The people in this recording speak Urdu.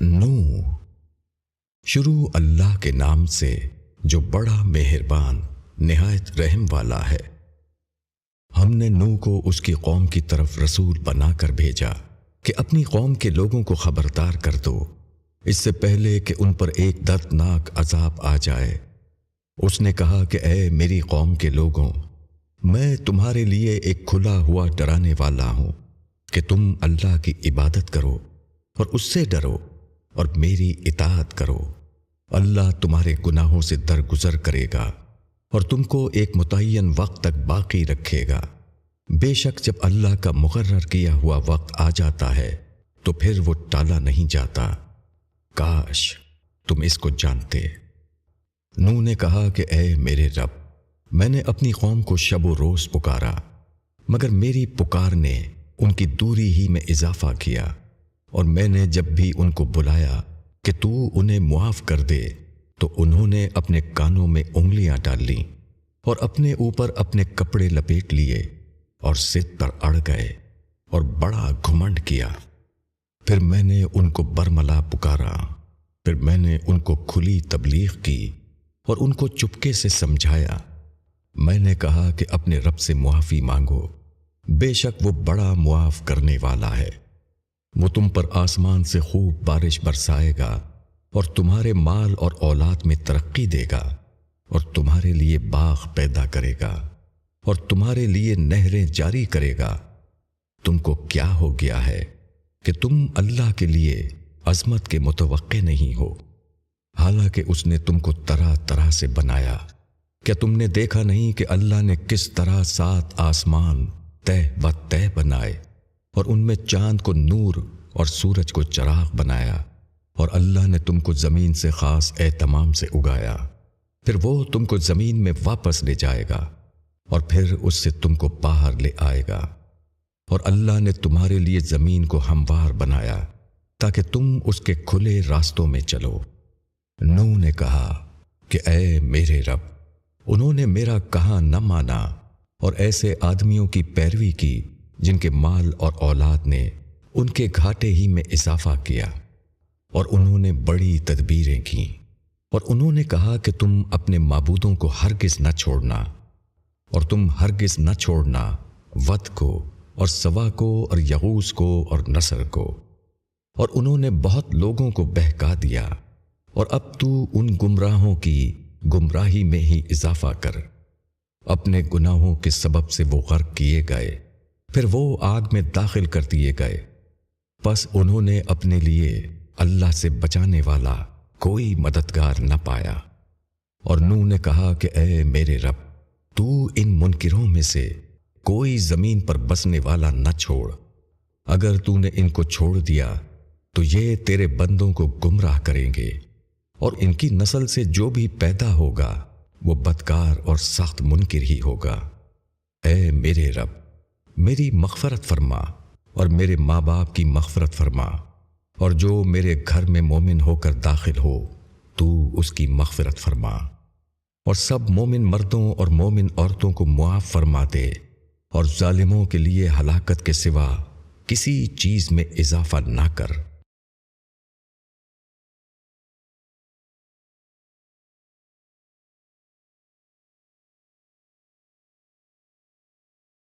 نو شروع اللہ کے نام سے جو بڑا مہربان، نہایت رحم والا ہے۔ ہم نے نو کو اس کی قوم کی طرف رسول بنا کر بھیجا کہ اپنی قوم کے لوگوں کو خبردار کر دو۔ اس سے پہلے کہ ان پر ایک دردناک عذاب آ جائے۔ اس نے کہا کہ اے میری قوم کے لوگوں، میں تمہارے لیے ایک کھلا ہوا ڈرانے والا ہوں کہ تم اللہ کی عبادت کرو اور اس سے ڈرو۔ اور میری اطاعت کرو۔ اللہ تمہارے گناہوں سے درگزر کرے گا اور تم کو ایک متعین وقت تک باقی رکھے گا۔ بے شک جب اللہ کا مقرر کیا ہوا وقت آ جاتا ہے، تو پھر وہ ٹالا نہیں جاتا۔ کاش تم اس کو جانتے۔ نو نے کہا کہ اے میرے رب، میں نے اپنی قوم کو شب و روز پکارا، مگر میری پکار نے ان کی دوری ہی میں اضافہ کیا۔ اور میں نے جب بھی ان کو بلایا کہ تو انہیں معاف کر دے، تو انہوں نے اپنے کانوں میں انگلیاں ڈال لیں اور اپنے اوپر اپنے کپڑے لپیٹ لیے اور سد پر اڑ گئے اور بڑا گھمنڈ کیا۔ پھر میں نے ان کو برملا پکارا، پھر میں نے ان کو کھلی تبلیغ کی اور ان کو چپکے سے سمجھایا۔ میں نے کہا کہ اپنے رب سے معافی مانگو، بے شک وہ بڑا معاف کرنے والا ہے۔ وہ تم پر آسمان سے خوب بارش برسائے گا اور تمہارے مال اور اولاد میں ترقی دے گا اور تمہارے لیے باغ پیدا کرے گا اور تمہارے لیے نہریں جاری کرے گا۔ تم کو کیا ہو گیا ہے کہ تم اللہ کے لیے عظمت کے متوقع نہیں ہو۔ حالانکہ اس نے تم کو طرح طرح سے بنایا۔ کیا تم نے دیکھا نہیں کہ اللہ نے کس طرح سات آسمان طے و طے بنائے؟ اور ان میں چاند کو نور اور سورج کو چراغ بنایا اور اللہ نے تم کو زمین سے خاص اہتمام سے اگایا۔ پھر وہ تم کو زمین میں واپس لے جائے گا اور پھر اس سے تم کو باہر لے آئے گا۔ اور اللہ نے تمہارے لیے زمین کو ہموار بنایا تاکہ تم اس کے کھلے راستوں میں چلو۔ نو نے کہا کہ اے میرے رب، انہوں نے میرا کہاں نہ مانا اور ایسے آدمیوں کی پیروی کی جن کے مال اور اولاد نے ان کے گھاٹے ہی میں اضافہ کیا اور انہوں نے بڑی تدبیریں کیں اور انہوں نے کہا کہ تم اپنے معبودوں کو ہرگز نہ چھوڑنا اور تم ہرگز نہ چھوڑنا ود کو اور سوا کو اور یغوس کو اور نصر کو اور انہوں نے بہت لوگوں کو بہکا دیا اور اب تو ان گمراہوں کی گمراہی میں ہی اضافہ کر اپنے گناہوں کے سبب سے وہ غرق کیے گئے پھر وہ آگ میں داخل کر دیے گئے۔ بس انہوں نے اپنے لیے اللہ سے بچانے والا کوئی مددگار نہ پایا۔ اور نو نے کہا کہ اے میرے رب، تو ان منکروں میں سے کوئی زمین پر بسنے والا نہ چھوڑ۔ اگر تو نے ان کو چھوڑ دیا، تو یہ تیرے بندوں کو گمراہ کریں گے۔ اور ان کی نسل سے جو بھی پیدا ہوگا، وہ بدکار اور سخت منکر ہی ہوگا۔ اے میرے رب میری مغفرت فرما اور میرے ماں باپ کی مغفرت فرما اور جو میرے گھر میں مومن ہو کر داخل ہو، تو اس کی مغفرت فرما اور سب مومن مردوں اور مومن عورتوں کو معاف فرما دے اور ظالموں کے لیے ہلاکت کے سوا کسی چیز میں اضافہ نہ کر۔